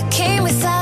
you came without